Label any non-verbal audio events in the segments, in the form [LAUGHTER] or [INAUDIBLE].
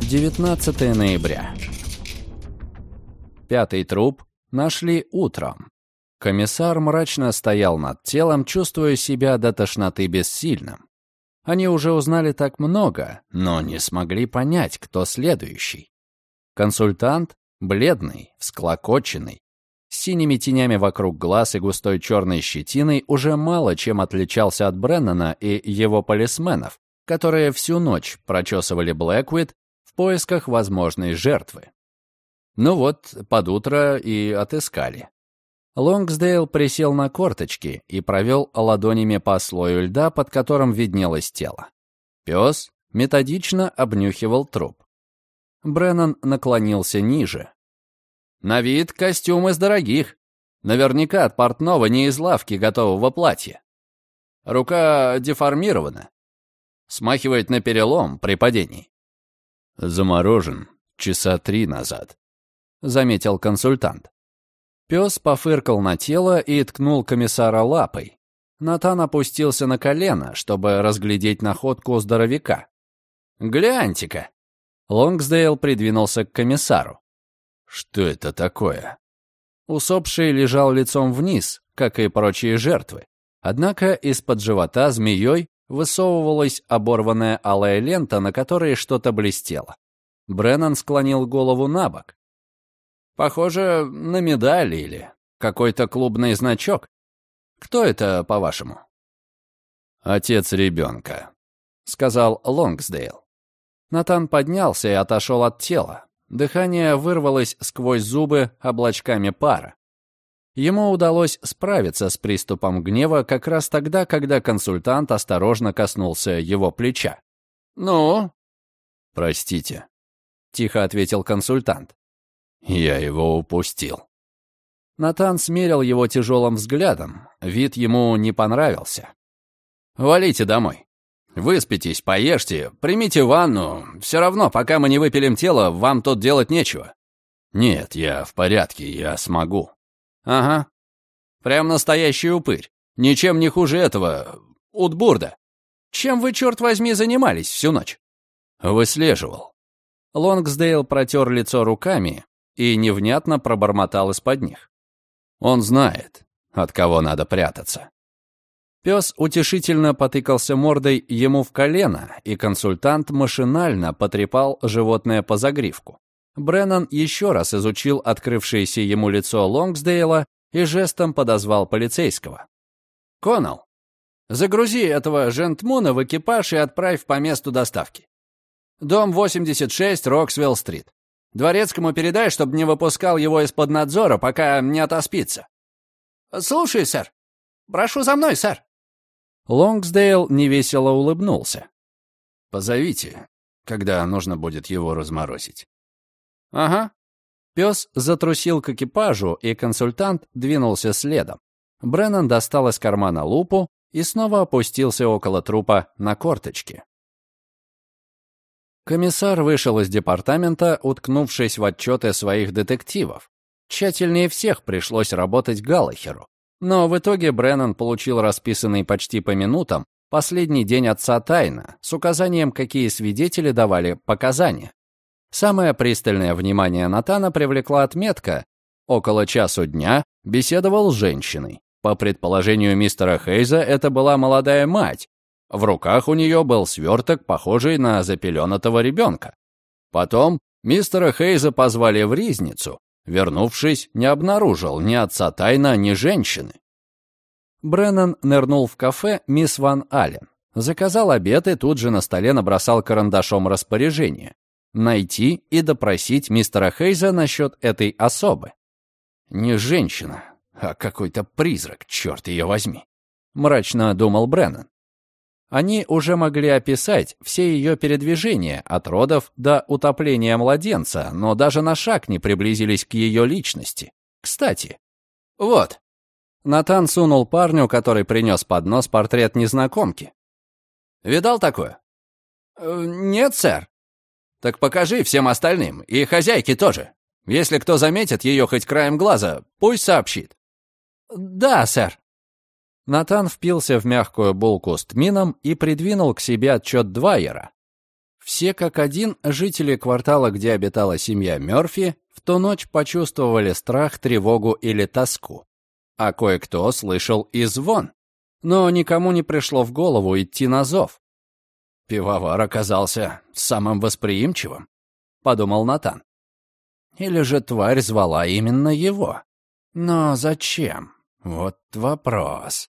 19 ноября. Пятый труп нашли утром. Комиссар мрачно стоял над телом, чувствуя себя до тошноты бессильным. Они уже узнали так много, но не смогли понять, кто следующий. Консультант, бледный, всклокоченный, с синими тенями вокруг глаз и густой черной щетиной, уже мало чем отличался от Бреннана и его полисменов, которые всю ночь прочесывали Блэквит поисках возможной жертвы. Ну вот, под утро и отыскали. Лонгсдейл присел на корточки и провел ладонями по слою льда, под которым виднелось тело. Пес методично обнюхивал труп. Бреннан наклонился ниже. «На вид костюм из дорогих. Наверняка от портного не из лавки готового платья. Рука деформирована. Смахивает на перелом при падении». «Заморожен часа три назад», — заметил консультант. Пес пофыркал на тело и ткнул комиссара лапой. Натан опустился на колено, чтобы разглядеть находку здоровяка. «Гляньте-ка!» Лонгсдейл придвинулся к комиссару. «Что это такое?» Усопший лежал лицом вниз, как и прочие жертвы. Однако из-под живота змеей высовывалась оборванная алая лента, на которой что-то блестело. Бреннан склонил голову на бок. Похоже на медаль или какой-то клубный значок. Кто это, по-вашему? Отец ребенка, сказал Лонгсдейл. Натан поднялся и отошел от тела. Дыхание вырвалось сквозь зубы облачками пара. Ему удалось справиться с приступом гнева как раз тогда, когда консультант осторожно коснулся его плеча. «Ну?» «Простите», — тихо ответил консультант. Я его упустил. Натан смерил его тяжелым взглядом. Вид ему не понравился. «Валите домой. Выспитесь, поешьте, примите ванну. Все равно, пока мы не выпилим тело, вам тут делать нечего». «Нет, я в порядке, я смогу». «Ага. Прям настоящий упырь. Ничем не хуже этого. Утбурда. Чем вы, черт возьми, занимались всю ночь?» «Выслеживал». Лонгсдейл протер лицо руками, и невнятно пробормотал из-под них. Он знает, от кого надо прятаться. Пес утешительно потыкался мордой ему в колено, и консультант машинально потрепал животное по загривку. Бреннан еще раз изучил открывшееся ему лицо Лонгсдейла и жестом подозвал полицейского. «Коннелл, загрузи этого жентмуна в экипаж и отправь по месту доставки. Дом 86, Роксвелл-стрит. Дворецкому передай, чтобы не выпускал его из-под надзора, пока не отоспится». «Слушай, сэр. Прошу за мной, сэр». Лонгсдейл невесело улыбнулся. «Позовите, когда нужно будет его разморозить». «Ага». Пес затрусил к экипажу, и консультант двинулся следом. Бреннан достал из кармана лупу и снова опустился около трупа на корточки. Комиссар вышел из департамента, уткнувшись в отчеты своих детективов. Тщательнее всех пришлось работать Галлахеру. Но в итоге Бреннан получил расписанный почти по минутам последний день отца тайна с указанием, какие свидетели давали показания. Самое пристальное внимание Натана привлекла отметка «Около часу дня беседовал с женщиной». По предположению мистера Хейза, это была молодая мать, в руках у нее был сверток, похожий на запеленатого ребенка. Потом мистера Хейза позвали в ризницу. Вернувшись, не обнаружил ни отца Тайна, ни женщины. Бреннан нырнул в кафе «Мисс Ван Аллен». Заказал обед и тут же на столе набросал карандашом распоряжение. Найти и допросить мистера Хейза насчет этой особы. Не женщина, а какой-то призрак, черт ее возьми. Мрачно думал Бреннан. Они уже могли описать все ее передвижения от родов до утопления младенца, но даже на шаг не приблизились к ее личности. Кстати, вот. Натан сунул парню, который принес поднос, портрет незнакомки. «Видал такое?» «Э, «Нет, сэр». «Так покажи всем остальным, и хозяйке тоже. Если кто заметит ее хоть краем глаза, пусть сообщит». «Да, сэр». Натан впился в мягкую булку с тмином и придвинул к себе отчет Двайера. Все как один жители квартала, где обитала семья Мёрфи, в ту ночь почувствовали страх, тревогу или тоску. А кое-кто слышал и звон. Но никому не пришло в голову идти на зов. Пивовар оказался самым восприимчивым, подумал Натан. Или же тварь звала именно его? Но зачем? Вот вопрос.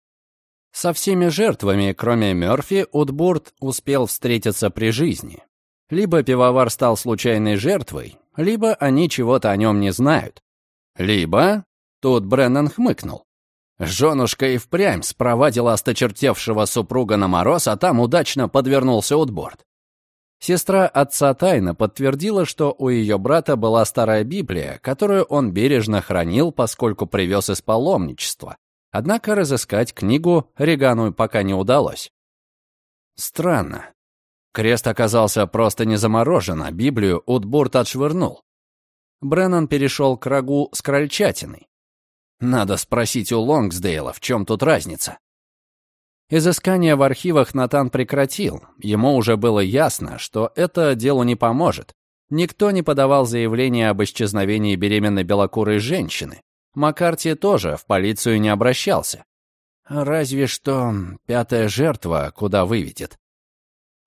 Со всеми жертвами, кроме Мёрфи, Утбурт успел встретиться при жизни. Либо пивовар стал случайной жертвой, либо они чего-то о нем не знают. Либо... Тут Бреннан хмыкнул. Женушка и впрямь спровадила осточертевшего супруга на мороз, а там удачно подвернулся Утборд. Сестра отца тайно подтвердила, что у ее брата была старая Библия, которую он бережно хранил, поскольку привез из паломничества. Однако разыскать книгу Регану пока не удалось. Странно. Крест оказался просто не заморожен, а Библию Утбурт отшвырнул. Бреннан перешел к рагу с крольчатиной. Надо спросить у Лонгсдейла, в чем тут разница. Изыскание в архивах Натан прекратил. Ему уже было ясно, что это делу не поможет. Никто не подавал заявление об исчезновении беременной белокурой женщины. Маккарти тоже в полицию не обращался. Разве что пятая жертва куда выведет.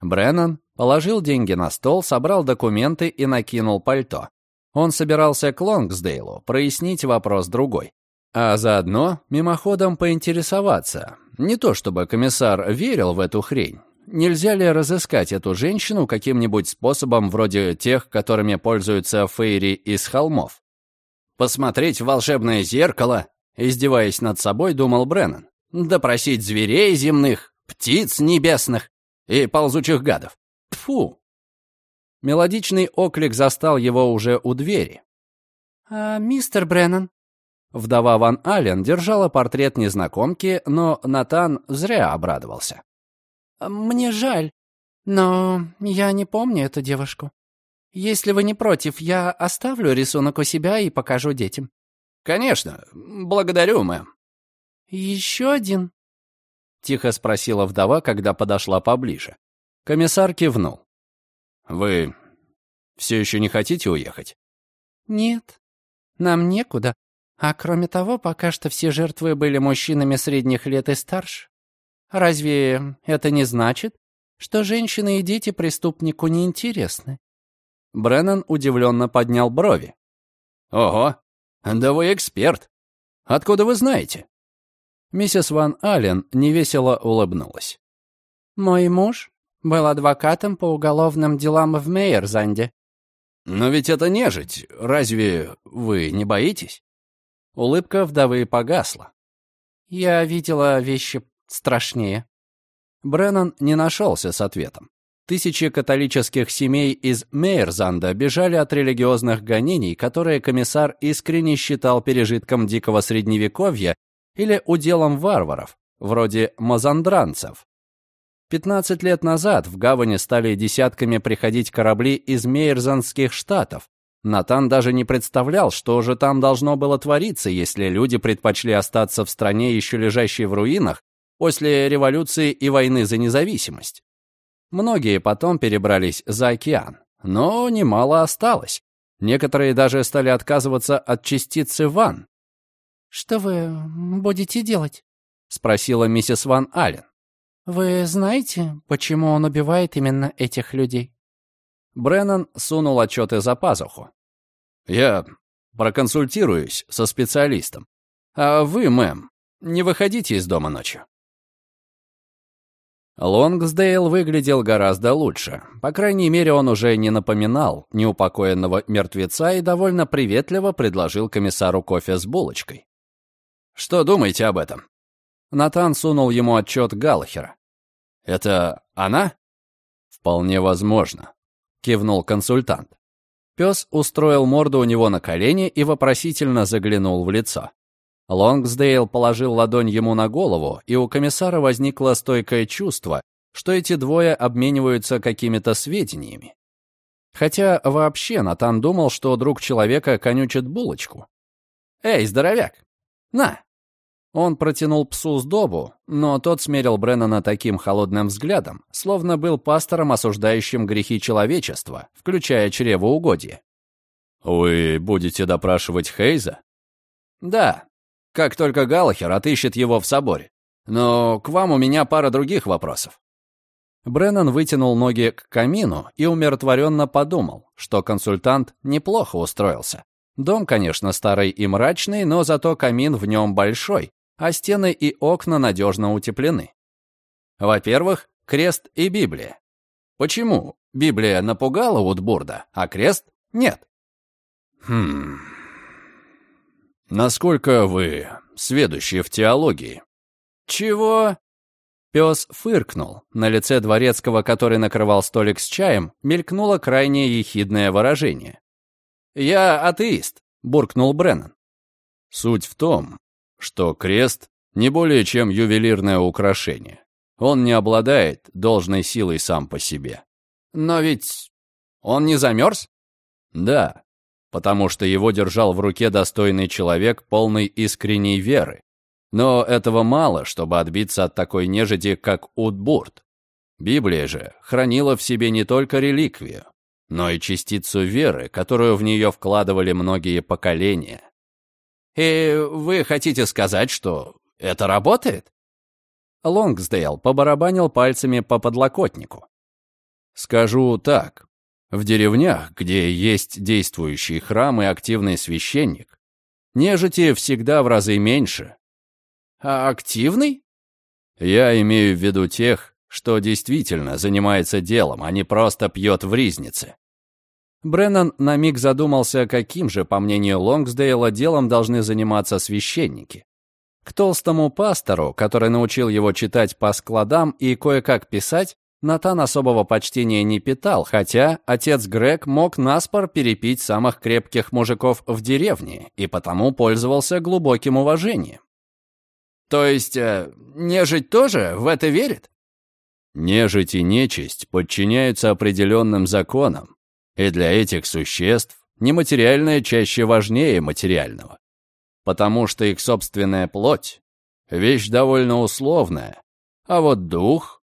Бреннан положил деньги на стол, собрал документы и накинул пальто. Он собирался к Лонгсдейлу прояснить вопрос другой. А заодно мимоходом поинтересоваться, не то чтобы комиссар верил в эту хрень. Нельзя ли разыскать эту женщину каким-нибудь способом вроде тех, которыми пользуются фейри из холмов? Посмотреть в волшебное зеркало, издеваясь над собой, думал Бреннан. Допросить зверей земных, птиц небесных и ползучих гадов. Тфу. Мелодичный оклик застал его уже у двери. «А, «Мистер Бреннан», Вдова Ван Ален держала портрет незнакомки, но Натан зря обрадовался. «Мне жаль, но я не помню эту девушку. Если вы не против, я оставлю рисунок у себя и покажу детям». «Конечно. Благодарю, мэм». «Еще один?» — тихо спросила вдова, когда подошла поближе. Комиссар кивнул. «Вы все еще не хотите уехать?» «Нет, нам некуда. А кроме того, пока что все жертвы были мужчинами средних лет и старше. Разве это не значит, что женщины и дети преступнику не интересны? Бреннан удивленно поднял брови. «Ого, да вы эксперт. Откуда вы знаете?» Миссис Ван Аллен невесело улыбнулась. «Мой муж был адвокатом по уголовным делам в Мейерзанде». «Но ведь это нежить. Разве вы не боитесь?» Улыбка вдовы погасла. «Я видела вещи страшнее». Бреннан не нашелся с ответом. Тысячи католических семей из Мейерзанда бежали от религиозных гонений, которые комиссар искренне считал пережитком дикого средневековья или уделом варваров, вроде мазандранцев. 15 лет назад в гавани стали десятками приходить корабли из Мейерзандских штатов, Натан даже не представлял, что же там должно было твориться, если люди предпочли остаться в стране, еще лежащей в руинах, после революции и войны за независимость. Многие потом перебрались за океан, но немало осталось. Некоторые даже стали отказываться от частицы Ван. «Что вы будете делать?» — спросила миссис Ван Аллен. «Вы знаете, почему он убивает именно этих людей?» Бреннан сунул отчеты за пазуху. «Я проконсультируюсь со специалистом. А вы, мэм, не выходите из дома ночью». Лонгсдейл выглядел гораздо лучше. По крайней мере, он уже не напоминал неупокоенного мертвеца и довольно приветливо предложил комиссару кофе с булочкой. «Что думаете об этом?» Натан сунул ему отчет Галлахера. «Это она?» «Вполне возможно. — кивнул консультант. Пес устроил морду у него на колени и вопросительно заглянул в лицо. Лонгсдейл положил ладонь ему на голову, и у комиссара возникло стойкое чувство, что эти двое обмениваются какими-то сведениями. Хотя вообще Натан думал, что друг человека конючит булочку. «Эй, здоровяк! На!» Он протянул псу сдобу, но тот смерил Бреннана таким холодным взглядом, словно был пастором, осуждающим грехи человечества, включая чревоугодие. «Вы будете допрашивать Хейза?» «Да, как только Галлахер отыщет его в соборе. Но к вам у меня пара других вопросов». Бреннан вытянул ноги к камину и умиротворенно подумал, что консультант неплохо устроился. Дом, конечно, старый и мрачный, но зато камин в нем большой, а стены и окна надежно утеплены. Во-первых, крест и Библия. Почему Библия напугала Утбурда, а крест нет? Хм... Насколько вы сведущи в теологии? Чего? Пес фыркнул. На лице дворецкого, который накрывал столик с чаем, мелькнуло крайне ехидное выражение. «Я атеист», — буркнул Бреннан. Суть в том, что крест не более чем ювелирное украшение. Он не обладает должной силой сам по себе. Но ведь он не замерз? Да, потому что его держал в руке достойный человек, полный искренней веры. Но этого мало, чтобы отбиться от такой нежити, как Утбурт. Библия же хранила в себе не только реликвию, но и частицу веры, которую в нее вкладывали многие поколения. «И вы хотите сказать, что это работает?» Лонгсдейл побарабанил пальцами по подлокотнику. «Скажу так. В деревнях, где есть действующий храм и активный священник, нежити всегда в разы меньше». «А активный?» «Я имею в виду тех, что действительно занимается делом, а не просто пьет в ризнице. Бреннан на миг задумался, каким же, по мнению Лонгсдейла, делом должны заниматься священники. К толстому пастору, который научил его читать по складам и кое-как писать, Натан особого почтения не питал, хотя отец Грег мог наспор перепить самых крепких мужиков в деревне и потому пользовался глубоким уважением. «То есть э, нежить тоже в это верит?» Нежить и нечисть подчиняются определенным законам, и для этих существ нематериальное чаще важнее материального. Потому что их собственная плоть — вещь довольно условная, а вот дух...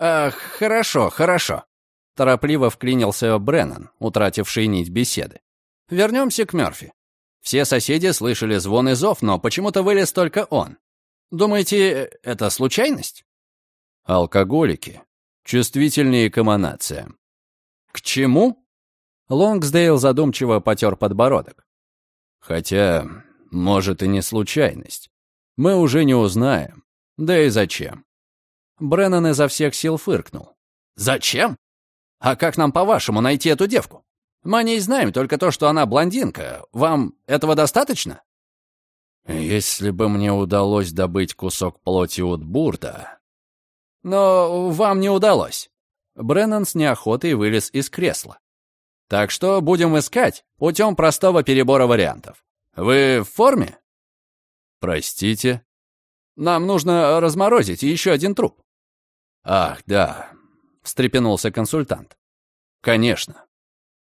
«Ах, хорошо, хорошо», — торопливо вклинился Бреннан, утративший нить беседы. «Вернемся к Мёрфи. Все соседи слышали звон и зов, но почему-то вылез только он. Думаете, это случайность?» Алкоголики чувствительнее к эманациям. «К чему?» Лонгсдейл задумчиво потер подбородок. Хотя, может и не случайность. Мы уже не узнаем. Да и зачем? Бреннан изо всех сил фыркнул. «Зачем? А как нам, по-вашему, найти эту девку? Мы не знаем только то, что она блондинка. Вам этого достаточно?» «Если бы мне удалось добыть кусок плоти от Бурда...» «Но вам не удалось». Бреннан с неохотой вылез из кресла. Так что будем искать путем простого перебора вариантов. Вы в форме? Простите. Нам нужно разморозить еще один труп. Ах, да, встрепенулся консультант. Конечно.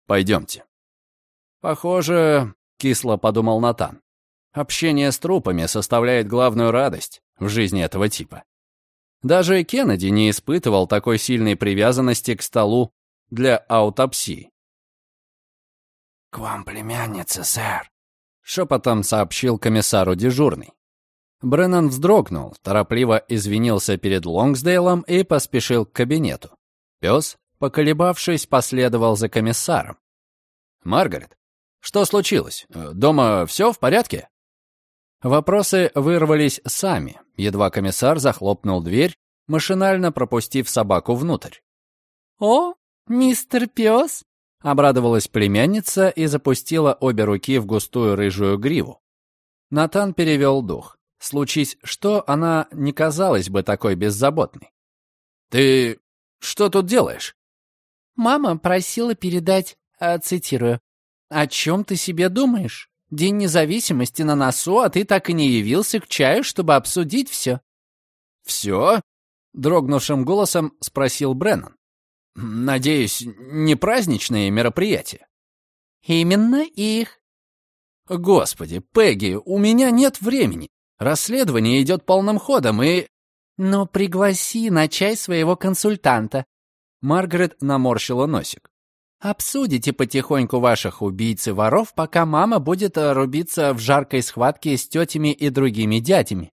Пойдемте. Похоже, кисло подумал Натан. Общение с трупами составляет главную радость в жизни этого типа. Даже Кеннеди не испытывал такой сильной привязанности к столу для аутопсии. «К вам племянница, сэр», — шепотом сообщил комиссару дежурный. Бреннан вздрогнул, торопливо извинился перед Лонгсдейлом и поспешил к кабинету. Пес, поколебавшись, последовал за комиссаром. «Маргарет, что случилось? Дома все в порядке?» Вопросы вырвались сами, едва комиссар захлопнул дверь, машинально пропустив собаку внутрь. «О, мистер Пес, Обрадовалась племянница и запустила обе руки в густую рыжую гриву. Натан перевел дух. Случись что, она не казалась бы такой беззаботной. «Ты что тут делаешь?» «Мама просила передать, а, цитирую, «О чем ты себе думаешь? День независимости на носу, а ты так и не явился к чаю, чтобы обсудить все». «Все?» — дрогнувшим голосом спросил Бреннан. Надеюсь, не праздничные мероприятия? Именно их. Господи, Пегги, у меня нет времени. Расследование идет полным ходом, и...» «Но пригласи на чай своего консультанта». Маргарет наморщила носик. «Обсудите потихоньку ваших убийц и воров, пока мама будет э, рубиться в жаркой схватке с тетями и другими дядями».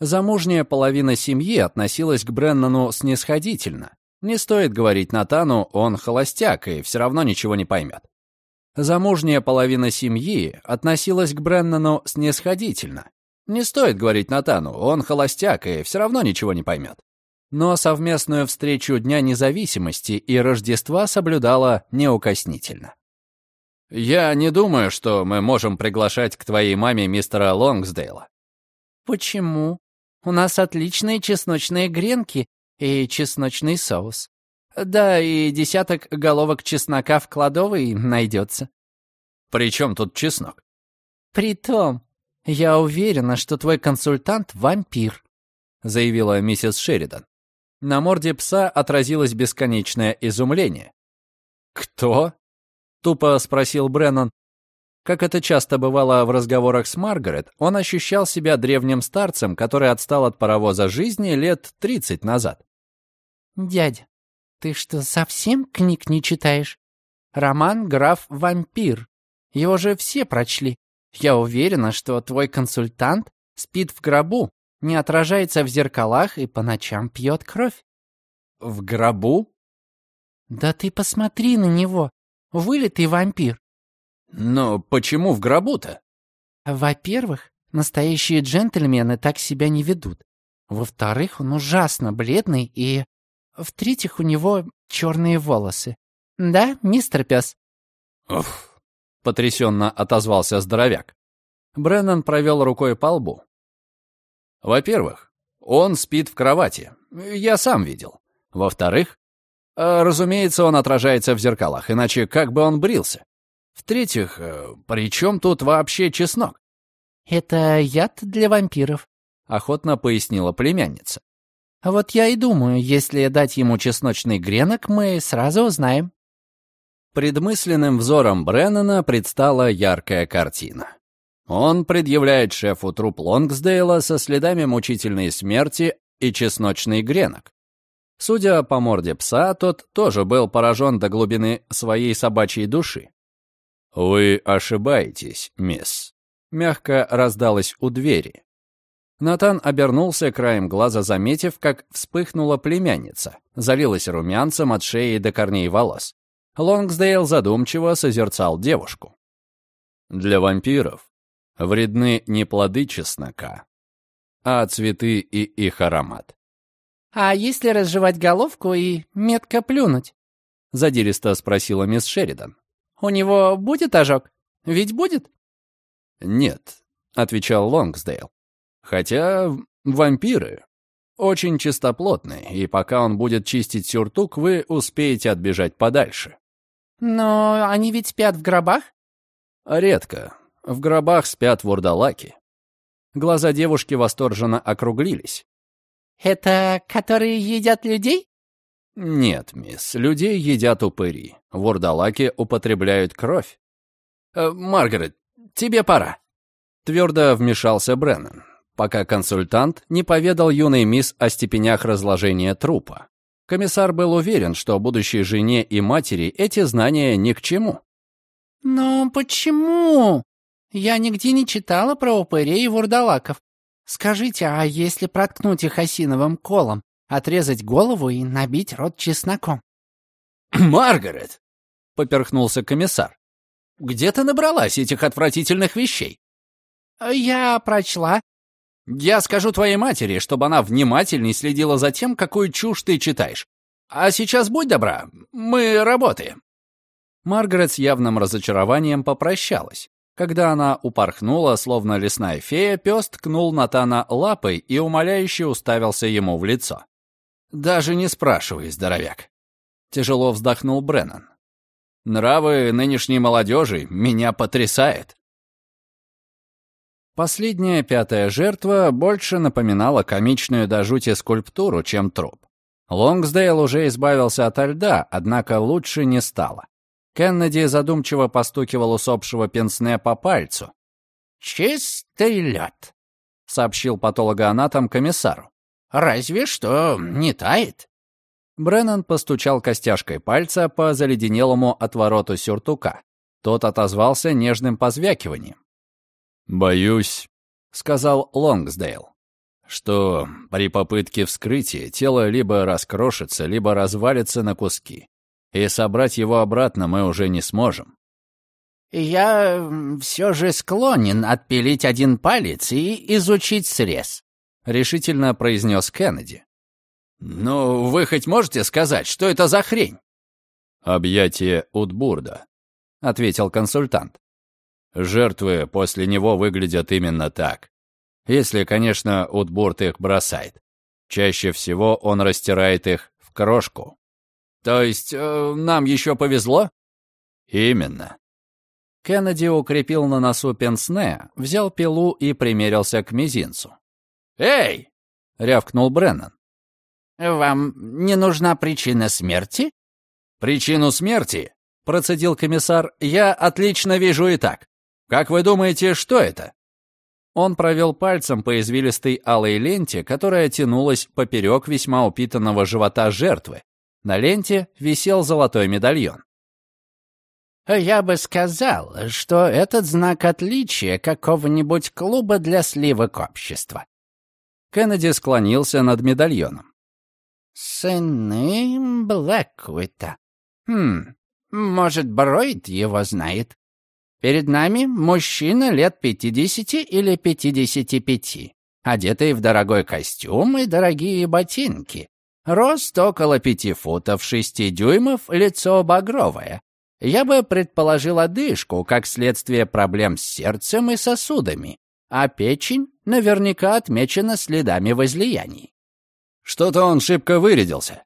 Замужняя половина семьи относилась к Бреннану снисходительно. Не стоит говорить Натану, он холостяк и все равно ничего не поймет. Замужняя половина семьи относилась к Бреннану снисходительно. Не стоит говорить Натану, он холостяк и все равно ничего не поймет. Но совместную встречу Дня независимости и Рождества соблюдала неукоснительно. «Я не думаю, что мы можем приглашать к твоей маме мистера Лонгсдейла». «Почему? У нас отличные чесночные гренки и чесночный соус. Да, и десяток головок чеснока в кладовой найдется». «При чем тут чеснок?» «Притом, «Я уверена, что твой консультант — вампир», — заявила миссис Шеридан. На морде пса отразилось бесконечное изумление. «Кто?» — тупо спросил Бреннан. Как это часто бывало в разговорах с Маргарет, он ощущал себя древним старцем, который отстал от паровоза жизни лет тридцать назад. «Дядя, ты что, совсем книг не читаешь? Роман «Граф Вампир». Его же все прочли. Я уверена, что твой консультант спит в гробу, не отражается в зеркалах и по ночам пьет кровь. В гробу? Да ты посмотри на него. Вылитый вампир. Но почему в гробу-то? Во-первых, настоящие джентльмены так себя не ведут. Во-вторых, он ужасно бледный и... В-третьих, у него черные волосы. Да, мистер пес? Уф, — потрясенно отозвался здоровяк. Бреннан провел рукой по лбу. «Во-первых, он спит в кровати. Я сам видел. Во-вторых, э, разумеется, он отражается в зеркалах, иначе как бы он брился? В-третьих, э, при чем тут вообще чеснок?» «Это яд для вампиров», — охотно пояснила племянница. «Вот я и думаю, если дать ему чесночный гренок, мы сразу узнаем». Предмысленным взором Бреннана предстала яркая картина. Он предъявляет шефу труп Лонгсдейла со следами мучительной смерти и чесночный гренок. Судя по морде пса, тот тоже был поражен до глубины своей собачьей души. «Вы ошибаетесь, мисс», — мягко раздалось у двери. Натан обернулся краем глаза, заметив, как вспыхнула племянница, залилась румянцем от шеи до корней волос. Лонгсдейл задумчиво созерцал девушку. Для вампиров вредны не плоды чеснока, а цветы и их аромат. «А если разжевать головку и метко плюнуть?» — задиристо спросила мисс Шеридан. «У него будет ожог? Ведь будет?» «Нет», — отвечал Лонгсдейл. «Хотя вампиры очень чистоплотны, и пока он будет чистить сюртук, вы успеете отбежать подальше». «Но они ведь спят в гробах?» «Редко. В гробах спят вурдалаки». Глаза девушки восторженно округлились. «Это которые едят людей?» «Нет, мисс, людей едят упыри. Вурдалаки употребляют кровь». «Э, «Маргарет, тебе пора», — твердо вмешался Бреннан, пока консультант не поведал юной мисс о степенях разложения трупа. Комиссар был уверен, что будущей жене и матери эти знания ни к чему. «Но почему? Я нигде не читала про упырей и вурдалаков. Скажите, а если проткнуть их осиновым колом, отрезать голову и набить рот чесноком?» [CLEARS THROAT] «Маргарет!» — поперхнулся комиссар. «Где ты набралась этих отвратительных вещей?» «Я прочла я скажу твоей матери, чтобы она внимательней следила за тем, какую чушь ты читаешь. А сейчас будь добра, мы работаем». Маргарет с явным разочарованием попрощалась. Когда она упорхнула, словно лесная фея, пес ткнул Натана лапой и умоляюще уставился ему в лицо. «Даже не спрашивай, здоровяк». Тяжело вздохнул Бреннан. «Нравы нынешней молодежи меня потрясает. Последняя пятая жертва больше напоминала комичную до жути скульптуру, чем труп. Лонгсдейл уже избавился от льда, однако лучше не стало. Кеннеди задумчиво постукивал усопшего пенсне по пальцу. «Чистый лед. сообщил патологоанатом комиссару. «Разве что не тает». Бреннан постучал костяшкой пальца по заледенелому отвороту сюртука. Тот отозвался нежным позвякиванием. «Боюсь», — сказал Лонгсдейл, «что при попытке вскрытия тело либо раскрошится, либо развалится на куски, и собрать его обратно мы уже не сможем». «Я все же склонен отпилить один палец и изучить срез», — решительно произнес Кеннеди. «Ну, вы хоть можете сказать, что это за хрень?» «Объятие Утбурда», — ответил консультант. «Жертвы после него выглядят именно так. Если, конечно, Утбурд их бросает. Чаще всего он растирает их в крошку». «То есть э, нам еще повезло?» «Именно». Кеннеди укрепил на носу пенсне, взял пилу и примерился к мизинцу. «Эй!» — рявкнул Бреннан. «Вам не нужна причина смерти?» «Причину смерти?» — процедил комиссар. «Я отлично вижу и так. Как вы думаете, что это?» Он провел пальцем по извилистой алой ленте, которая тянулась поперек весьма упитанного живота жертвы. На ленте висел золотой медальон. «Я бы сказал, что этот знак отличия какого-нибудь клуба для сливок общества». Кеннеди склонился над медальоном. «Сыны Блэквита. Хм, может, Бройд его знает. Перед нами мужчина лет пятидесяти или пятидесяти пяти, одетый в дорогой костюм и дорогие ботинки. Рост около пяти футов шести дюймов, лицо багровое. Я бы предположил одышку, как следствие проблем с сердцем и сосудами, а печень наверняка отмечена следами возлияний. Что-то он шибко вырядился.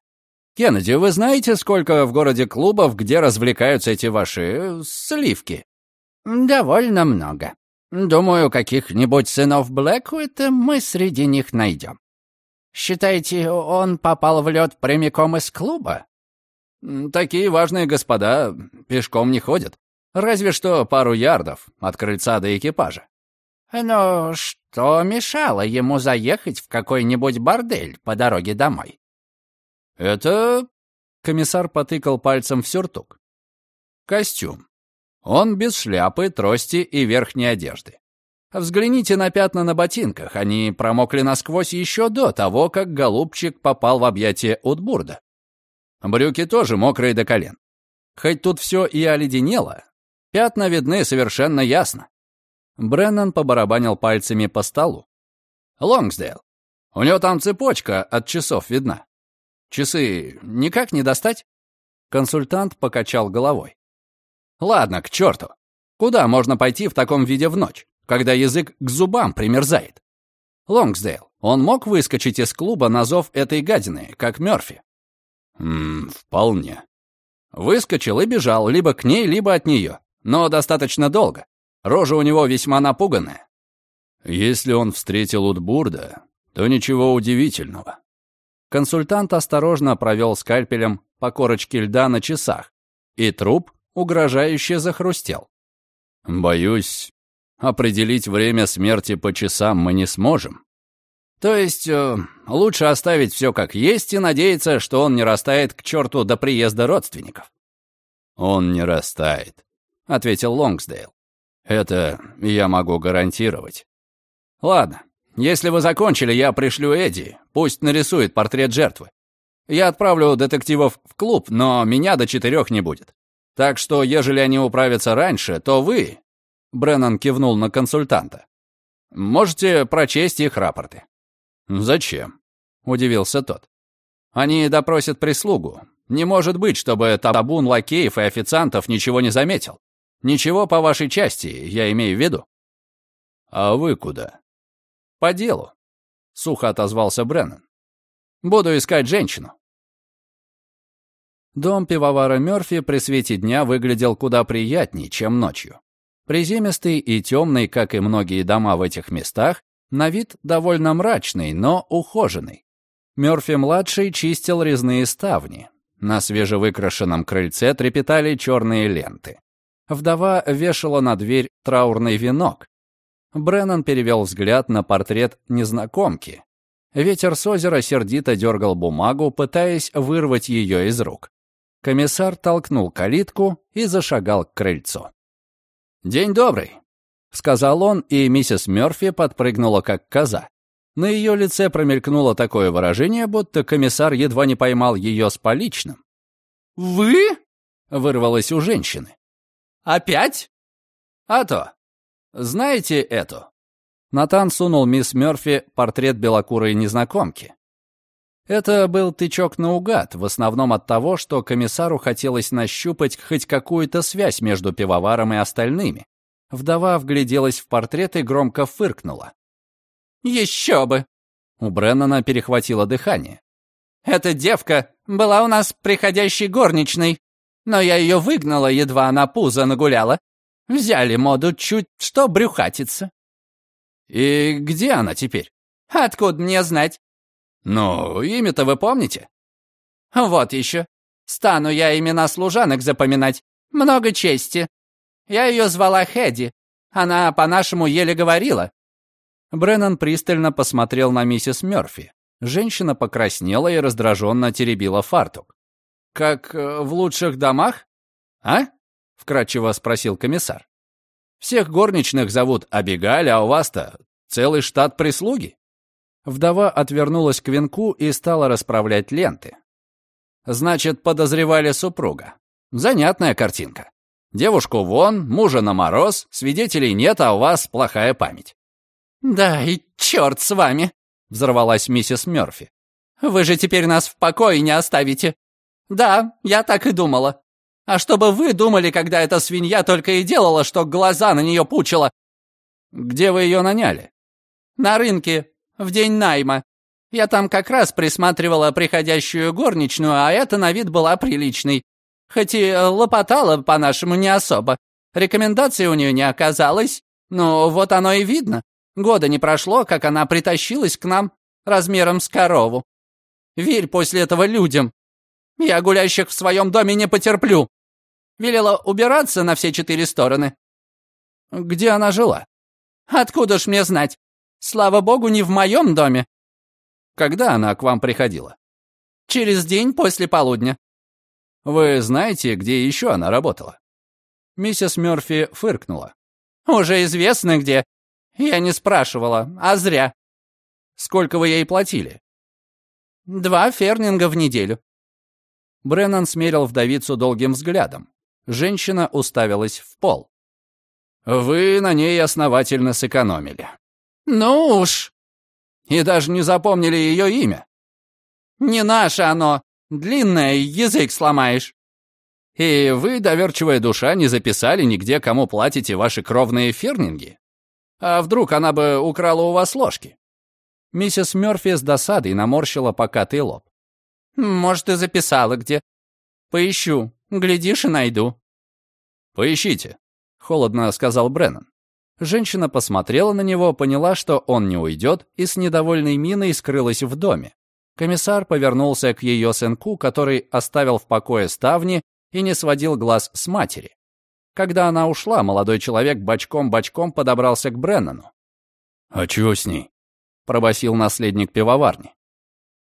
Кеннеди, вы знаете, сколько в городе клубов, где развлекаются эти ваши сливки? Довольно много. Думаю, каких-нибудь сынов Блэквита мы среди них найдем. Считаете, он попал в лед прямиком из клуба? Такие важные господа пешком не ходят. Разве что пару ярдов от крыльца до экипажа. Но что мешало ему заехать в какой-нибудь бордель по дороге домой? Это... Комиссар потыкал пальцем в сюртук. Костюм. Он без шляпы, трости и верхней одежды. Взгляните на пятна на ботинках, они промокли насквозь еще до того, как голубчик попал в объятия Утбурда. Брюки тоже мокрые до колен. Хоть тут все и оледенело, пятна видны совершенно ясно. Бреннан побарабанил пальцами по столу. «Лонгсдейл, у него там цепочка от часов видна. Часы никак не достать?» Консультант покачал головой. «Ладно, к черту. Куда можно пойти в таком виде в ночь, когда язык к зубам примерзает? Лонгсдейл, он мог выскочить из клуба на зов этой гадины, как Мёрфи?» «Ммм, вполне». Выскочил и бежал либо к ней, либо от нее, но достаточно долго. Рожа у него весьма напуганная. Если он встретил Утбурда, то ничего удивительного. Консультант осторожно провел скальпелем по корочке льда на часах, и труп угрожающе захрустел. Боюсь, определить время смерти по часам мы не сможем. То есть, э, лучше оставить все как есть и надеяться, что он не растает к черту до приезда родственников. «Он не растает», — ответил Лонгсдейл. Это я могу гарантировать. Ладно, если вы закончили, я пришлю Эдди. Пусть нарисует портрет жертвы. Я отправлю детективов в клуб, но меня до четырех не будет. Так что, ежели они управятся раньше, то вы...» Бреннан кивнул на консультанта. «Можете прочесть их рапорты». «Зачем?» — удивился тот. «Они допросят прислугу. Не может быть, чтобы табун лакеев и официантов ничего не заметил. Ничего по вашей части, я имею в виду. А вы куда? По делу, сухо отозвался Бреннан. Буду искать женщину. Дом пивовара Мёрфи при свете дня выглядел куда приятнее, чем ночью. Приземистый и темный, как и многие дома в этих местах, на вид довольно мрачный, но ухоженный. Мёрфи-младший чистил резные ставни. На свежевыкрашенном крыльце трепетали черные ленты. Вдова вешала на дверь траурный венок. Бреннан перевел взгляд на портрет незнакомки. Ветер с озера сердито дергал бумагу, пытаясь вырвать ее из рук. Комиссар толкнул калитку и зашагал к крыльцу. «День добрый», — сказал он, и миссис Мёрфи подпрыгнула, как коза. На ее лице промелькнуло такое выражение, будто комиссар едва не поймал ее с поличным. «Вы?» — вырвалось у женщины. «Опять?» «А то. Знаете эту?» Натан сунул мисс Мёрфи портрет белокурой незнакомки. Это был тычок наугад, в основном от того, что комиссару хотелось нащупать хоть какую-то связь между пивоваром и остальными. Вдова вгляделась в портрет и громко фыркнула. «Еще бы!» У Бреннана перехватило дыхание. «Эта девка была у нас приходящей горничной, но я ее выгнала, едва она пузо нагуляла. Взяли моду чуть что брюхатиться». «И где она теперь?» «Откуда мне знать?» «Ну, имя-то вы помните?» «Вот еще. Стану я имена служанок запоминать. Много чести. Я ее звала Хэдди. Она по-нашему еле говорила. Бреннан пристально посмотрел на миссис Мёрфи. Женщина покраснела и раздраженно теребила фартук. «Как э, в лучших домах? А?» — вкратчиво спросил комиссар. «Всех горничных зовут Абигаль, а у вас-то целый штат прислуги?» Вдова отвернулась к венку и стала расправлять ленты. «Значит, подозревали супруга. Занятная картинка. Девушку вон, мужа на мороз, свидетелей нет, а у вас плохая память. «Да и черт с вами!» — взорвалась миссис Мёрфи. «Вы же теперь нас в покое не оставите!» «Да, я так и думала. А что бы вы думали, когда эта свинья только и делала, что глаза на нее пучила?» «Где вы ее наняли?» «На рынке, в день найма. Я там как раз присматривала приходящую горничную, а эта на вид была приличной. Хоть и лопотала по-нашему не особо. Рекомендаций у нее не оказалось, но вот оно и видно. Года не прошло, как она притащилась к нам размером с корову. Верь после этого людям. Я гулящих в своем доме не потерплю. Велела убираться на все четыре стороны. Где она жила? Откуда ж мне знать? Слава богу, не в моем доме. Когда она к вам приходила? Через день после полудня. Вы знаете, где еще она работала? Миссис Мёрфи фыркнула. Уже известно где. Я не спрашивала, а зря. Сколько вы ей платили? Два фернинга в неделю. Бреннан смерил вдовицу долгим взглядом. Женщина уставилась в пол. «Вы на ней основательно сэкономили». «Ну уж!» «И даже не запомнили ее имя». «Не наше оно. Длинное, язык сломаешь». «И вы, доверчивая душа, не записали нигде, кому платите ваши кровные фернинги?» А вдруг она бы украла у вас ложки?» Миссис Мёрфи с досадой наморщила покатый лоб. «Может, и записала где. Поищу. Глядишь и найду». «Поищите», — холодно сказал Бреннан. Женщина посмотрела на него, поняла, что он не уйдет, и с недовольной миной скрылась в доме. Комиссар повернулся к ее сынку, который оставил в покое ставни и не сводил глаз с матери. Когда она ушла, молодой человек бочком-бочком подобрался к Бреннану. «А чего с ней?» — пробасил наследник пивоварни.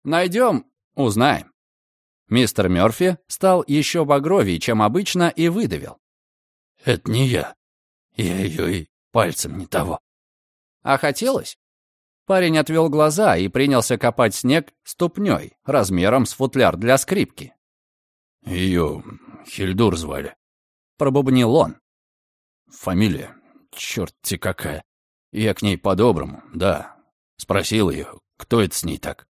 «Найдем, узнаем». Мистер Мёрфи стал еще багровее, чем обычно, и выдавил. «Это не я. Я ее и пальцем не того». «А хотелось?» Парень отвел глаза и принялся копать снег ступней, размером с футляр для скрипки. Ее Хильдур звали пробубнил он. Фамилия, черт-те какая. Я к ней по-доброму, да. Спросил ее, кто это с ней так.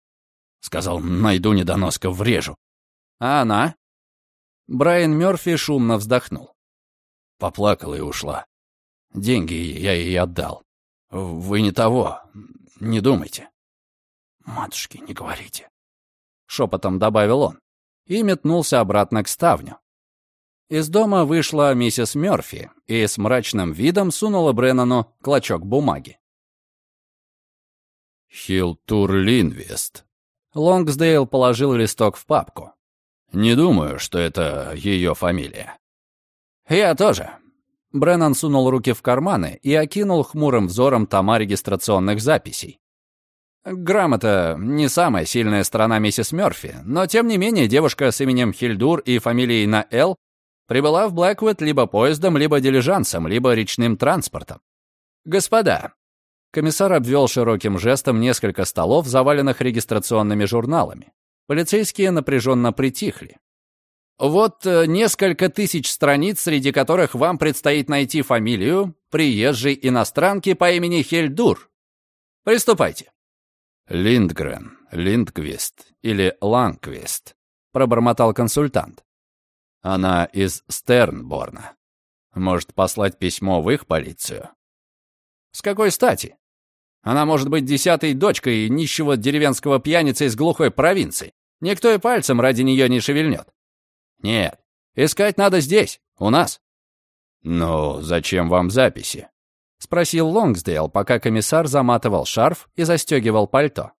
Сказал, найду недоноска, врежу. А она? Брайан Мёрфи шумно вздохнул. Поплакала и ушла. Деньги я ей отдал. Вы не того, не думайте. Матушке не говорите. Шепотом добавил он и метнулся обратно к ставню. Из дома вышла миссис Мёрфи и с мрачным видом сунула Бреннану клочок бумаги. «Хилтур Линвест». Лонгсдейл положил листок в папку. «Не думаю, что это ее фамилия». «Я тоже. Бреннан сунул руки в карманы и окинул хмурым взором тома регистрационных записей. Грамота — не самая сильная сторона миссис Мёрфи, но тем не менее девушка с именем Хильдур и фамилией на «Л» прибыла в Блэквуд либо поездом, либо дилижансом, либо речным транспортом. «Господа!» Комиссар обвел широким жестом несколько столов, заваленных регистрационными журналами. Полицейские напряженно притихли. Вот э, несколько тысяч страниц, среди которых вам предстоит найти фамилию приезжей иностранки по имени Хельдур. Приступайте. Линдгрен, Линдквист или Лангквист, пробормотал консультант. Она из Стернборна. Может послать письмо в их полицию? С какой стати? Она может быть десятой дочкой нищего деревенского пьяницы из глухой провинции. Никто и пальцем ради нее не шевельнет. Нет, искать надо здесь, у нас. Но зачем вам записи? Спросил Лонгсдейл, пока комиссар заматывал шарф и застегивал пальто.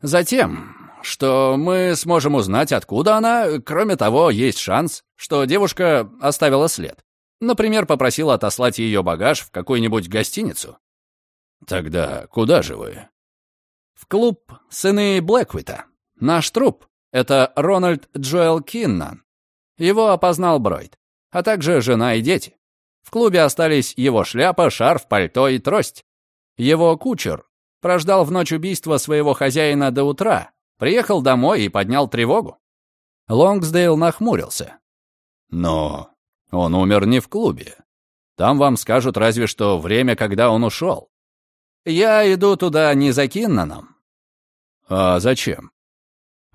Затем, что мы сможем узнать, откуда она. Кроме того, есть шанс, что девушка оставила след. Например, попросила отослать ее багаж в какую-нибудь гостиницу. Тогда куда же вы? В клуб «Сыны Блэквита». Наш труп. Это Рональд Джоэл Киннан. Его опознал Бройд, а также жена и дети. В клубе остались его шляпа, шарф, пальто и трость. Его кучер прождал в ночь убийства своего хозяина до утра, приехал домой и поднял тревогу. Лонгсдейл нахмурился. Но он умер не в клубе. Там вам скажут разве что время, когда он ушел. Я иду туда не за Киннаном. А зачем?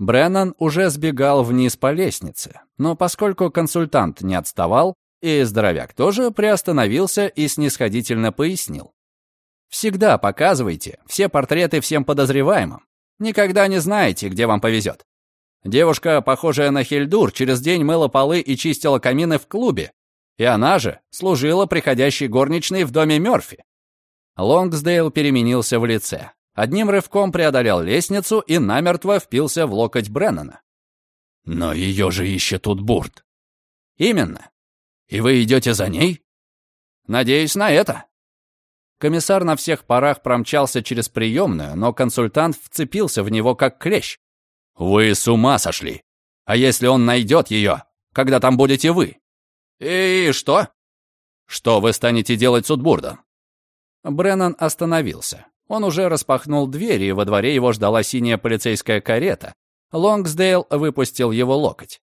Бреннан уже сбегал вниз по лестнице, но поскольку консультант не отставал, и здоровяк тоже приостановился и снисходительно пояснил. «Всегда показывайте все портреты всем подозреваемым. Никогда не знаете, где вам повезет. Девушка, похожая на Хельдур, через день мыла полы и чистила камины в клубе, и она же служила приходящей горничной в доме Мёрфи. Лонгсдейл переменился в лице. Одним рывком преодолел лестницу и намертво впился в локоть Бреннана. «Но ее же ищет тут Бурт». «Именно. И вы идете за ней?» «Надеюсь на это». Комиссар на всех парах промчался через приемную, но консультант вцепился в него как клещ. «Вы с ума сошли! А если он найдет ее, когда там будете вы?» «И что?» «Что вы станете делать с Утбурдом?» Бреннан остановился. Он уже распахнул дверь, и во дворе его ждала синяя полицейская карета. Лонгсдейл выпустил его локоть.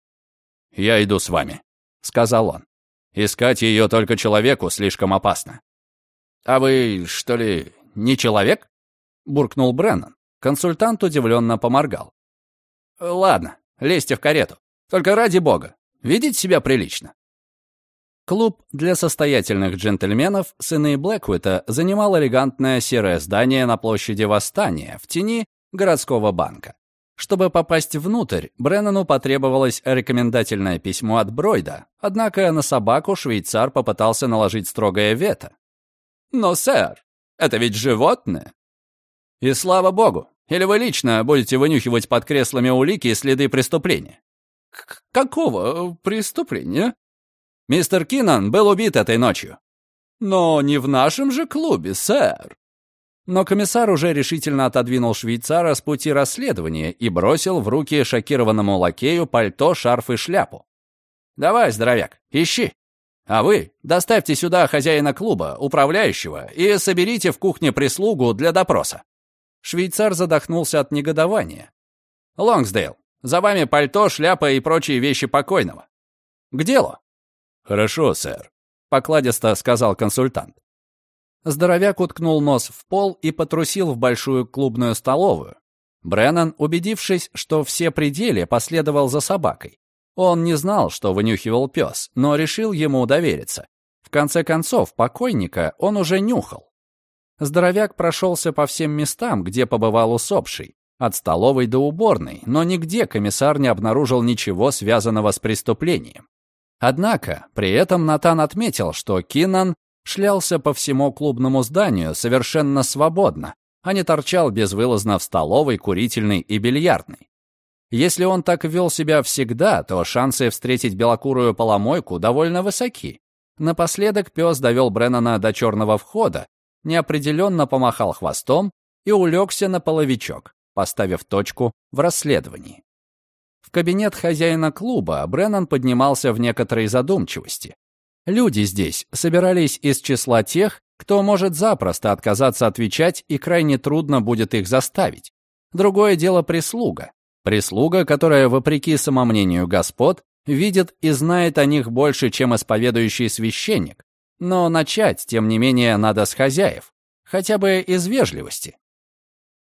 «Я иду с вами», — сказал он. «Искать ее только человеку слишком опасно». «А вы, что ли, не человек?» — буркнул Бреннан. Консультант удивленно поморгал. «Ладно, лезьте в карету. Только ради бога, ведите себя прилично». Клуб для состоятельных джентльменов «Сыны Блэквита» занимал элегантное серое здание на площади Восстания в тени городского банка. Чтобы попасть внутрь, Бреннану потребовалось рекомендательное письмо от Бройда, однако на собаку швейцар попытался наложить строгое вето. «Но, сэр, это ведь животное!» «И слава богу! Или вы лично будете вынюхивать под креслами улики и следы преступления?» К «Какого преступления?» Мистер Киннан был убит этой ночью. Но не в нашем же клубе, сэр. Но комиссар уже решительно отодвинул швейцара с пути расследования и бросил в руки шокированному лакею пальто, шарф и шляпу. «Давай, здоровяк, ищи. А вы доставьте сюда хозяина клуба, управляющего, и соберите в кухне прислугу для допроса». Швейцар задохнулся от негодования. «Лонгсдейл, за вами пальто, шляпа и прочие вещи покойного. К делу!» «Хорошо, сэр», — покладисто сказал консультант. Здоровяк уткнул нос в пол и потрусил в большую клубную столовую. Бреннан, убедившись, что все пределы, последовал за собакой. Он не знал, что вынюхивал пес, но решил ему довериться. В конце концов, покойника он уже нюхал. Здоровяк прошелся по всем местам, где побывал усопший, от столовой до уборной, но нигде комиссар не обнаружил ничего, связанного с преступлением. Однако, при этом Натан отметил, что Кинан шлялся по всему клубному зданию совершенно свободно, а не торчал безвылазно в столовой, курительной и бильярдной. Если он так вел себя всегда, то шансы встретить белокурую поломойку довольно высоки. Напоследок пес довел Бреннана до черного входа, неопределенно помахал хвостом и улегся на половичок, поставив точку в расследовании. В кабинет хозяина клуба Бреннан поднимался в некоторой задумчивости. Люди здесь собирались из числа тех, кто может запросто отказаться отвечать и крайне трудно будет их заставить. Другое дело прислуга. Прислуга, которая, вопреки самомнению господ, видит и знает о них больше, чем исповедующий священник. Но начать, тем не менее, надо с хозяев, хотя бы из вежливости.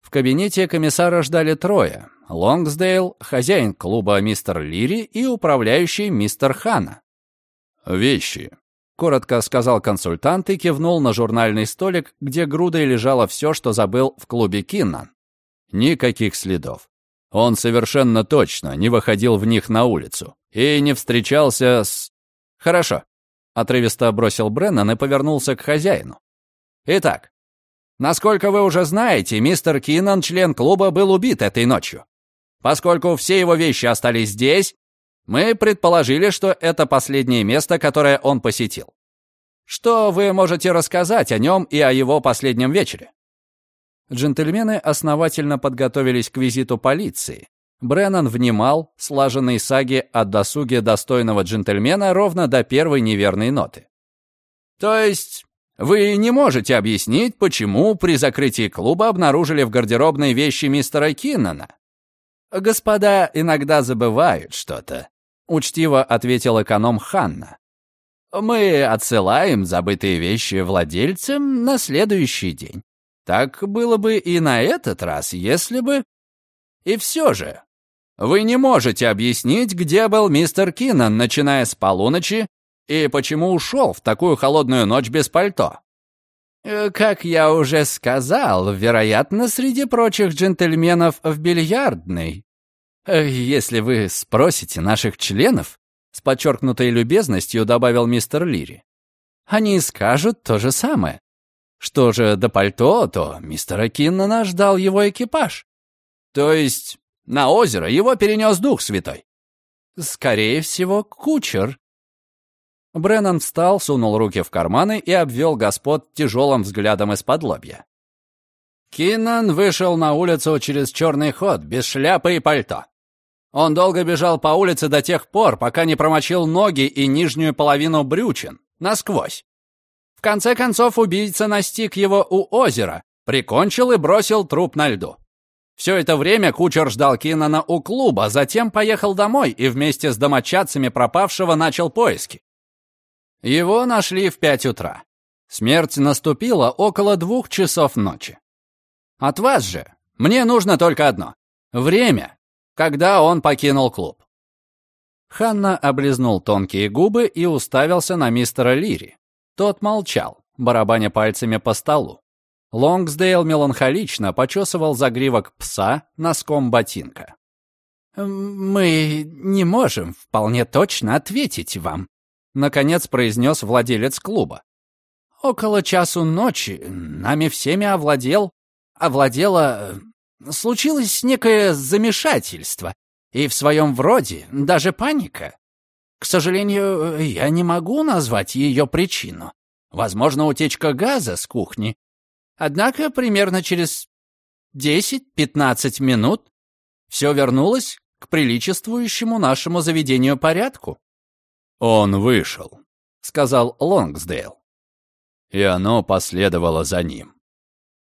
В кабинете комиссара ждали трое. Лонгсдейл, хозяин клуба мистер Лири и управляющий мистер Хана. «Вещи», — коротко сказал консультант и кивнул на журнальный столик, где грудой лежало все, что забыл в клубе Киннан. Никаких следов. Он совершенно точно не выходил в них на улицу и не встречался с... «Хорошо», — отрывисто бросил Бреннан и повернулся к хозяину. «Итак, насколько вы уже знаете, мистер Киннан, член клуба, был убит этой ночью. Поскольку все его вещи остались здесь, мы предположили, что это последнее место, которое он посетил. Что вы можете рассказать о нем и о его последнем вечере?» Джентльмены основательно подготовились к визиту полиции. Бреннан внимал слаженной саге о досуге достойного джентльмена ровно до первой неверной ноты. «То есть вы не можете объяснить, почему при закрытии клуба обнаружили в гардеробной вещи мистера Киннона?» «Господа иногда забывают что-то», — учтиво ответил эконом Ханна. «Мы отсылаем забытые вещи владельцам на следующий день. Так было бы и на этот раз, если бы... И все же, вы не можете объяснить, где был мистер Киннон, начиная с полуночи, и почему ушел в такую холодную ночь без пальто. Э, как я уже сказал, вероятно, среди прочих джентльменов в бильярдной. Э, если вы спросите наших членов, с подчеркнутой любезностью добавил мистер Лири, они скажут то же самое. Что же до пальто, то мистера Киннона ждал его экипаж. То есть на озеро его перенес Дух Святой. Скорее всего, кучер. Бреннан встал, сунул руки в карманы и обвел господ тяжелым взглядом из-под лобья. Киннон вышел на улицу через черный ход, без шляпы и пальто. Он долго бежал по улице до тех пор, пока не промочил ноги и нижнюю половину брючин, насквозь. В конце концов, убийца настиг его у озера, прикончил и бросил труп на льду. Все это время кучер ждал Кинана у клуба, затем поехал домой и вместе с домочадцами пропавшего начал поиски. Его нашли в пять утра. Смерть наступила около двух часов ночи. От вас же мне нужно только одно — время, когда он покинул клуб. Ханна облизнул тонкие губы и уставился на мистера Лири. Тот молчал, барабаня пальцами по столу. Лонгсдейл меланхолично почесывал загривок пса носком ботинка. «Мы не можем вполне точно ответить вам», — наконец произнес владелец клуба. «Около часу ночи нами всеми овладел... овладело... случилось некое замешательство, и в своем вроде даже паника. К сожалению, я не могу назвать ее причину. Возможно, утечка газа с кухни. Однако примерно через 10-15 минут все вернулось к приличествующему нашему заведению порядку. «Он вышел», — сказал Лонгсдейл. И оно последовало за ним.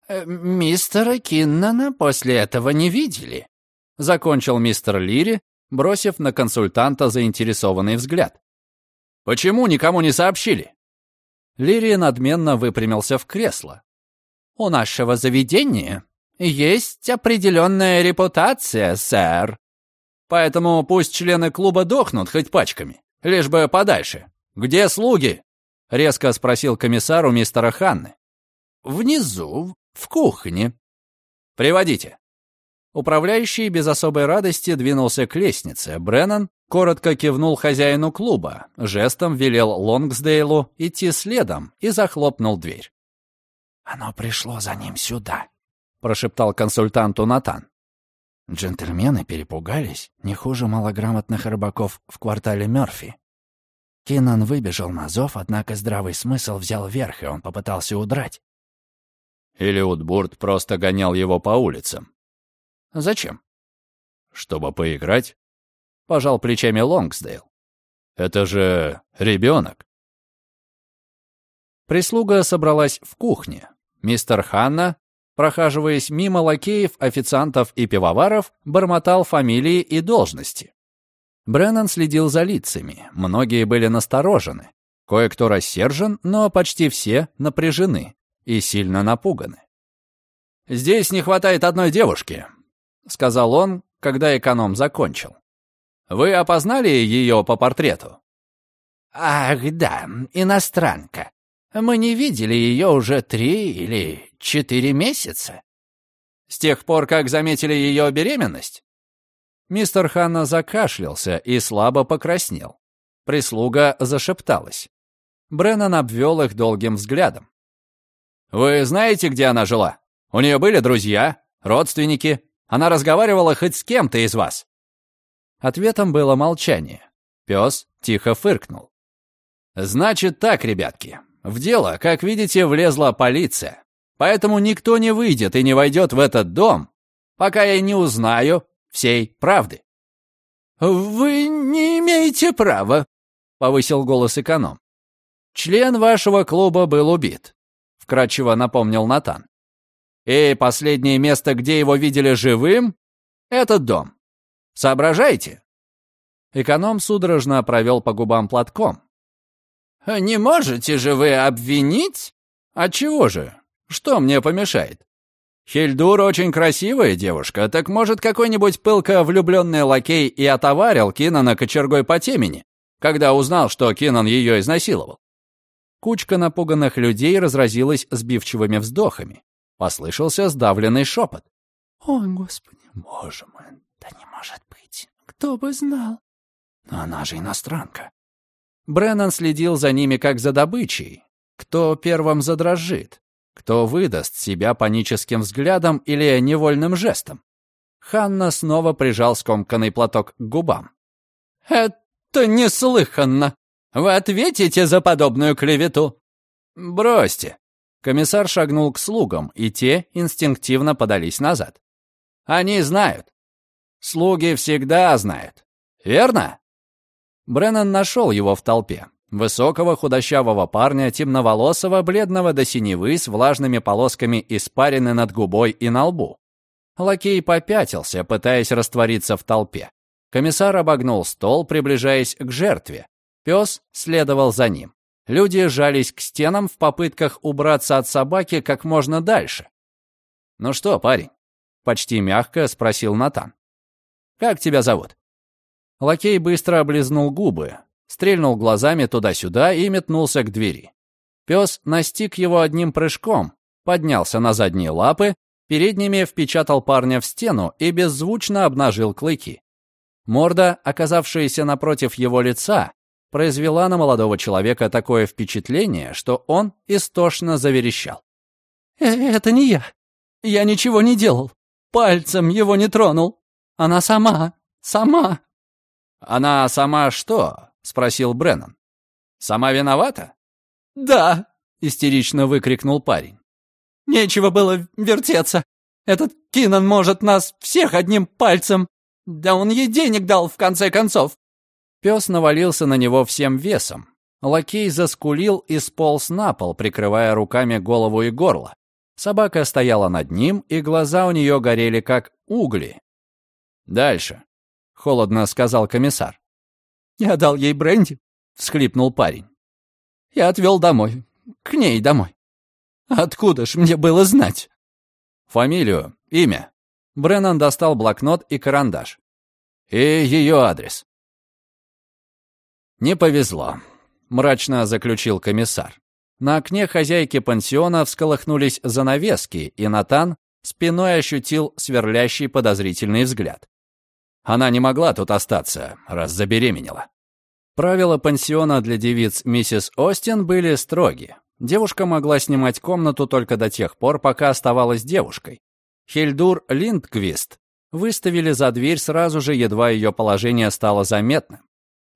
«Э, «Мистера Киннона после этого не видели», — закончил мистер Лири, бросив на консультанта заинтересованный взгляд. «Почему никому не сообщили?» Лирия надменно выпрямился в кресло. «У нашего заведения есть определенная репутация, сэр. Поэтому пусть члены клуба дохнут хоть пачками, лишь бы подальше. Где слуги?» — резко спросил комиссар у мистера Ханны. «Внизу, в кухне». «Приводите». Управляющий без особой радости двинулся к лестнице. Бреннан коротко кивнул хозяину клуба, жестом велел Лонгсдейлу идти следом и захлопнул дверь. «Оно пришло за ним сюда», — прошептал консультанту Натан. Джентльмены перепугались не хуже малограмотных рыбаков в квартале Мёрфи. Кинан выбежал на зов, однако здравый смысл взял верх, и он попытался удрать. Или Утбурт просто гонял его по улицам. Зачем? Чтобы поиграть? Пожал плечами Лонгсдейл. Это же ребенок. Прислуга собралась в кухне. Мистер Ханна, прохаживаясь мимо лакеев, официантов и пивоваров, бормотал фамилии и должности. Бреннан следил за лицами. Многие были насторожены. Кое-кто рассержен, но почти все напряжены и сильно напуганы. «Здесь не хватает одной девушки», — сказал он, когда эконом закончил. «Вы опознали ее по портрету?» «Ах, да, иностранка. Мы не видели ее уже три или четыре месяца». «С тех пор, как заметили ее беременность?» Мистер Ханна закашлялся и слабо покраснел. Прислуга зашепталась. Бреннан обвел их долгим взглядом. «Вы знаете, где она жила? У нее были друзья, родственники? Она разговаривала хоть с кем-то из вас?» Ответом было молчание. Пес тихо фыркнул. «Значит так, ребятки. В дело, как видите, влезла полиция. Поэтому никто не выйдет и не войдет в этот дом, пока я не узнаю, всей правды. «Вы не имеете права», — повысил голос эконом. «Член вашего клуба был убит», — вкратчиво напомнил Натан. «И последнее место, где его видели живым, — этот дом. Соображаете?» Эконом судорожно провел по губам платком. «Не можете же вы обвинить?» «А чего же? Что мне помешает? Хельдур очень красивая девушка, так может какой-нибудь пылко влюбленный лакей и отоварил Кинана кочергой по темени, когда узнал, что Кинан ее изнасиловал. Кучка напуганных людей разразилась сбивчивыми вздохами. Послышался сдавленный шепот. «О, Господи, боже мой, да не может быть, кто бы знал!» «Но она же иностранка!» Бреннан следил за ними как за добычей. Кто первым задрожит? Кто выдаст себя паническим взглядом или невольным жестом? Ханна снова прижал скомканный платок к губам. «Это неслыханно! Вы ответите за подобную клевету?» «Бросьте!» Комиссар шагнул к слугам, и те инстинктивно подались назад. «Они знают. Слуги всегда знают. Верно?» Бреннан нашел его в толпе. Высокого худощавого парня, темноволосого, бледного до синевы, с влажными полосками испарины над губой и на лбу. Лакей попятился, пытаясь раствориться в толпе. Комиссар обогнул стол, приближаясь к жертве. Пес следовал за ним. Люди жались к стенам в попытках убраться от собаки как можно дальше. «Ну что, парень?» — почти мягко спросил Натан. «Как тебя зовут?» Лакей быстро облизнул губы, стрельнул глазами туда-сюда и метнулся к двери. Пес настиг его одним прыжком, поднялся на задние лапы, передними впечатал парня в стену и беззвучно обнажил клыки. Морда, оказавшаяся напротив его лица, произвела на молодого человека такое впечатление, что он истошно заверещал. «Э, «Это не я. Я ничего не делал. Пальцем его не тронул. Она сама, сама». «Она сама что?» — спросил Бреннан. «Сама виновата?» «Да!» — истерично выкрикнул парень. «Нечего было вертеться. Этот Кинан может нас всех одним пальцем. Да он ей денег дал, в конце концов!» Пес навалился на него всем весом. Лакей заскулил и сполз на пол, прикрывая руками голову и горло. Собака стояла над ним, и глаза у нее горели, как угли. «Дальше», — холодно сказал комиссар. Я дал ей бренди, всхлипнул парень. Я отвел домой, к ней домой. Откуда ж мне было знать? Фамилию, имя. Бреннан достал блокнот и карандаш. И ее адрес. Не повезло, мрачно заключил комиссар. На окне хозяйки пансиона всколыхнулись занавески, и Натан спиной ощутил сверлящий подозрительный взгляд. Она не могла тут остаться, раз забеременела. Правила пансиона для девиц миссис Остин были строги. Девушка могла снимать комнату только до тех пор, пока оставалась девушкой. Хельдур Линдквист выставили за дверь сразу же, едва ее положение стало заметным.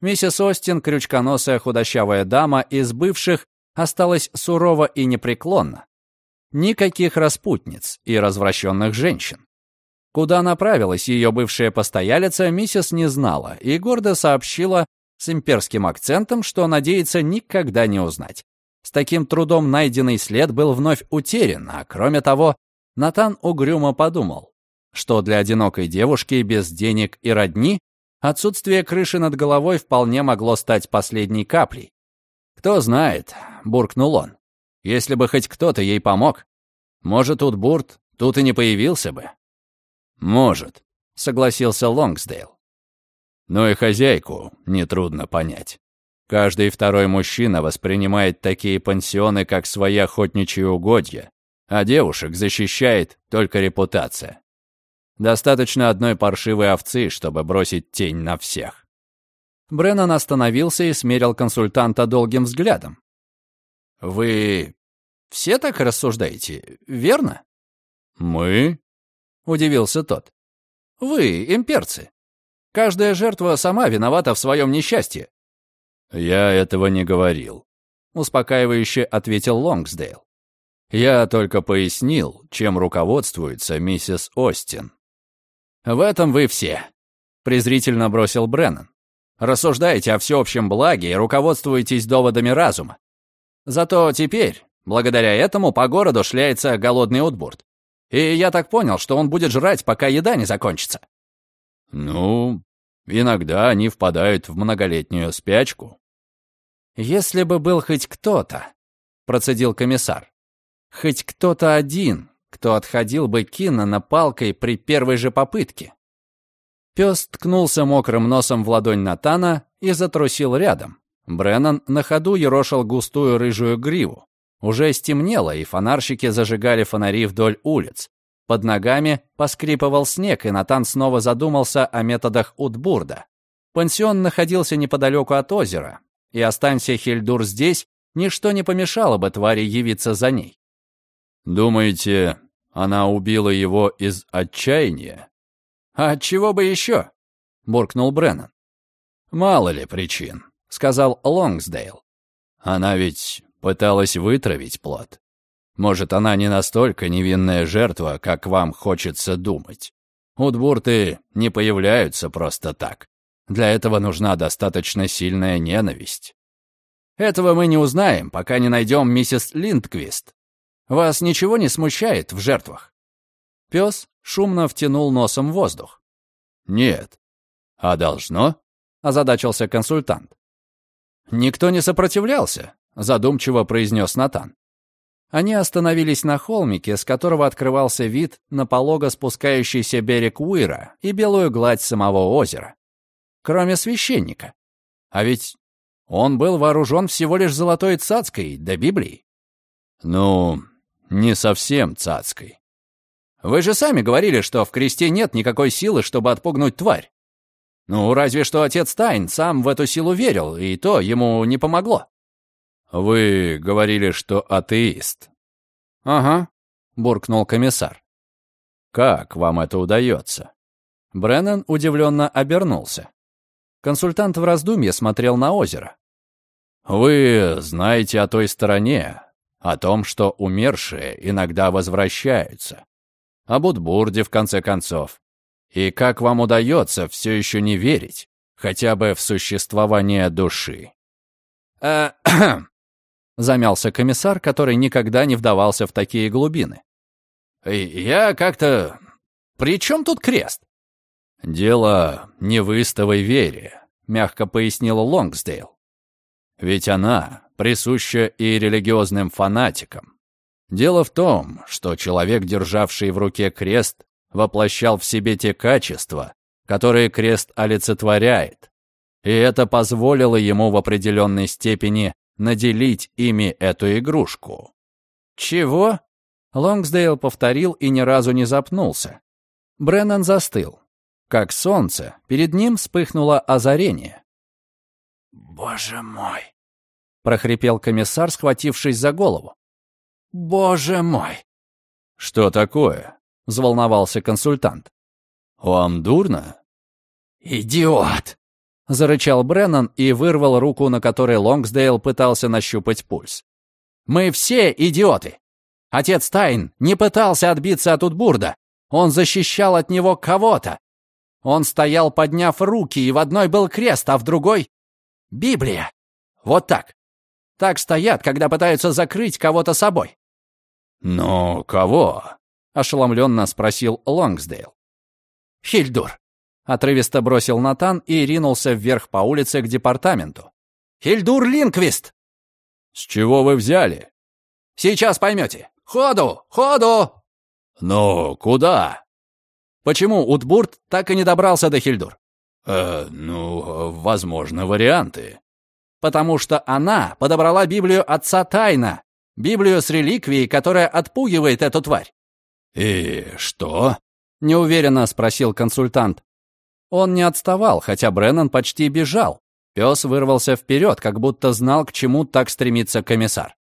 Миссис Остин, крючконосая худощавая дама из бывших, осталась сурова и непреклонна. Никаких распутниц и развращенных женщин. Куда направилась ее бывшая постоялица, миссис не знала и гордо сообщила с имперским акцентом, что надеется никогда не узнать. С таким трудом найденный след был вновь утерян, а кроме того, Натан угрюмо подумал, что для одинокой девушки без денег и родни отсутствие крыши над головой вполне могло стать последней каплей. «Кто знает», — буркнул он, — «если бы хоть кто-то ей помог, может, тут Бурт тут и не появился бы». «Может», — согласился Лонгсдейл. «Но и хозяйку нетрудно понять. Каждый второй мужчина воспринимает такие пансионы, как свои охотничьи угодья, а девушек защищает только репутация. Достаточно одной паршивой овцы, чтобы бросить тень на всех». Бреннан остановился и смерил консультанта долгим взглядом. «Вы все так рассуждаете, верно?» «Мы?» — удивился тот. «Вы, имперцы. Каждая жертва сама виновата в своем несчастье». «Я этого не говорил», — успокаивающе ответил Лонгсдейл. «Я только пояснил, чем руководствуется миссис Остин». «В этом вы все», — презрительно бросил Бреннан. «Рассуждаете о всеобщем благе и руководствуетесь доводами разума. Зато теперь, благодаря этому, по городу шляется голодный Утбурт. И я так понял, что он будет жрать, пока еда не закончится. Ну, иногда они впадают в многолетнюю спячку. Если бы был хоть кто-то, процедил комиссар, хоть кто-то один, кто отходил бы Киннана палкой при первой же попытке. Пес ткнулся мокрым носом в ладонь Натана и затрусил рядом. Бреннан на ходу ерошил густую рыжую гриву. Уже стемнело, и фонарщики зажигали фонари вдоль улиц. Под ногами поскрипывал снег, и Натан снова задумался о методах Утбурда. Пансион находился неподалеку от озера, и останься Хильдур здесь, ничто не помешало бы твари явиться за ней. «Думаете, она убила его из отчаяния?» «А от чего бы еще?» — буркнул Бреннан. «Мало ли причин», — сказал Лонгсдейл. «Она ведь пыталась вытравить плод. Может, она не настолько невинная жертва, как вам хочется думать. Удбурты не появляются просто так. Для этого нужна достаточно сильная ненависть. Этого мы не узнаем, пока не найдем миссис Линдквист. Вас ничего не смущает в жертвах? Пес шумно втянул носом воздух. Нет. А должно? Озадачился консультант. Никто не сопротивлялся задумчиво произнес Натан. Они остановились на холмике, с которого открывался вид на полого спускающийся берег Уира и белую гладь самого озера. Кроме священника. А ведь он был вооружен всего лишь золотой цацкой до Библии. Ну, не совсем цацкой. Вы же сами говорили, что в кресте нет никакой силы, чтобы отпугнуть тварь. Ну, разве что отец Тайн сам в эту силу верил, и то ему не помогло. «Вы говорили, что атеист». «Ага», — буркнул комиссар. «Как вам это удается?» Бреннан удивленно обернулся. Консультант в раздумье смотрел на озеро. «Вы знаете о той стороне, о том, что умершие иногда возвращаются. О Будбурде, в конце концов. И как вам удается все еще не верить, хотя бы в существование души?» [CLEARS THROAT] «Э, Замялся комиссар, который никогда не вдавался в такие глубины. «Я как-то... При чем тут крест?» «Дело не в истовой вере», — мягко пояснил Лонгсдейл. «Ведь она присуща и религиозным фанатикам. Дело в том, что человек, державший в руке крест, воплощал в себе те качества, которые крест олицетворяет, и это позволило ему в определенной степени наделить ими эту игрушку. «Чего?» Лонгсдейл повторил и ни разу не запнулся. Бреннан застыл. Как солнце, перед ним вспыхнуло озарение. «Боже мой!» — прохрипел комиссар, схватившись за голову. «Боже мой!» «Что такое?» — взволновался консультант. «Вам дурно?» «Идиот!» — зарычал Бреннан и вырвал руку, на которой Лонгсдейл пытался нащупать пульс. «Мы все идиоты! Отец Тайн не пытался отбиться от Утбурда. Он защищал от него кого-то. Он стоял, подняв руки, и в одной был крест, а в другой — Библия. Вот так. Так стоят, когда пытаются закрыть кого-то собой. «Но кого?» — ошеломленно спросил Лонгсдейл. «Хильдур», — отрывисто бросил Натан и ринулся вверх по улице к департаменту. «Хильдур Линквист!» «С чего вы взяли?» «Сейчас поймете. Ходу! Ходу!» «Но куда?» «Почему Утбурт так и не добрался до Хильдур?» «Э, ну, возможно, варианты». «Потому что она подобрала Библию отца Тайна, Библию с реликвией, которая отпугивает эту тварь». «И что?» — неуверенно спросил консультант. Он не отставал, хотя Бреннан почти бежал. Пес вырвался вперед, как будто знал, к чему так стремится комиссар.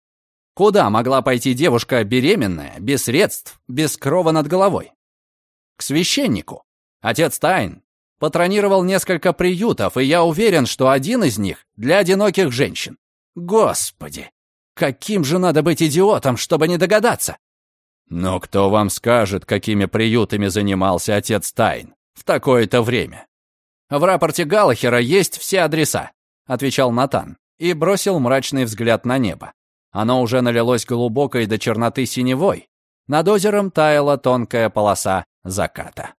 Куда могла пойти девушка беременная, без средств, без крова над головой? К священнику. Отец Тайн патронировал несколько приютов, и я уверен, что один из них для одиноких женщин. Господи, каким же надо быть идиотом, чтобы не догадаться? Но кто вам скажет, какими приютами занимался отец Тайн в такое-то время? В рапорте Галлахера есть все адреса, отвечал Натан и бросил мрачный взгляд на небо. Оно уже налилось глубокой до черноты синевой. Над озером таяла тонкая полоса заката.